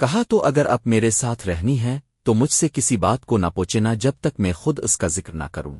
کہا تو اگر اب میرے ساتھ رہنی ہے تو مجھ سے کسی بات کو نہ پوچھنا جب تک میں خود اس کا ذکر نہ کروں۔